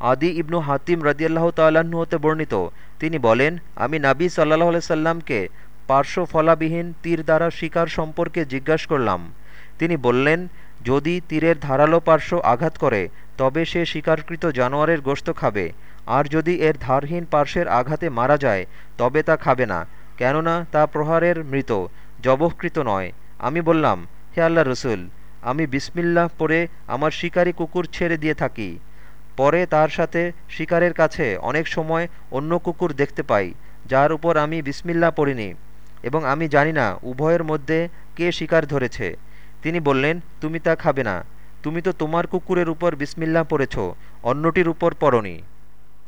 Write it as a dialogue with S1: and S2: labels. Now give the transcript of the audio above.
S1: আদি ইবনু হাতিম রদিয়াল্লাহ তাল্লাহ্ন হতে বর্ণিত। তিনি বলেন, আমি নাবি সাল্লাহ সাল্লামকে পার্শ্ব ফলাবিহীন তীর দ্বারা শিকার সম্পর্কে জিজ্ঞাসা করলাম। তিনি বললেন, যদি তীরের ধারালো পার্শ্ব আঘাত করে, তবে সে শিকারকৃত জানোয়ারের গোশত খাবে। আর যদি এর ধারহীন পার্শ্বের আঘাতে মারা যায়, তবে তা খাবে না, কেননা তা প্রহারের মৃত, জবহকৃত নয়। আমি বললাম, হে আল্লাহ রসুল, আমি বিসমিল্লাহ পরে আমার শিকারী কুকুর ছেড়ে দিয়ে থাকি। পরে তার সাথে শিকারের কাছে অনেক সময় অন্য কুকুর দেখতে পাই, যার উপর আমি বিসমিল্লা পড়িনি এবং আমি জানি না উভয়ের মধ্যে কে শিকার ধরেছে। তিনি বললেন, তুমি তা খাবে না। তুমি তো তোমার কুকুরের উপর বিসমিল্লা পড়েছ, অন্যটির উপর পড়নি।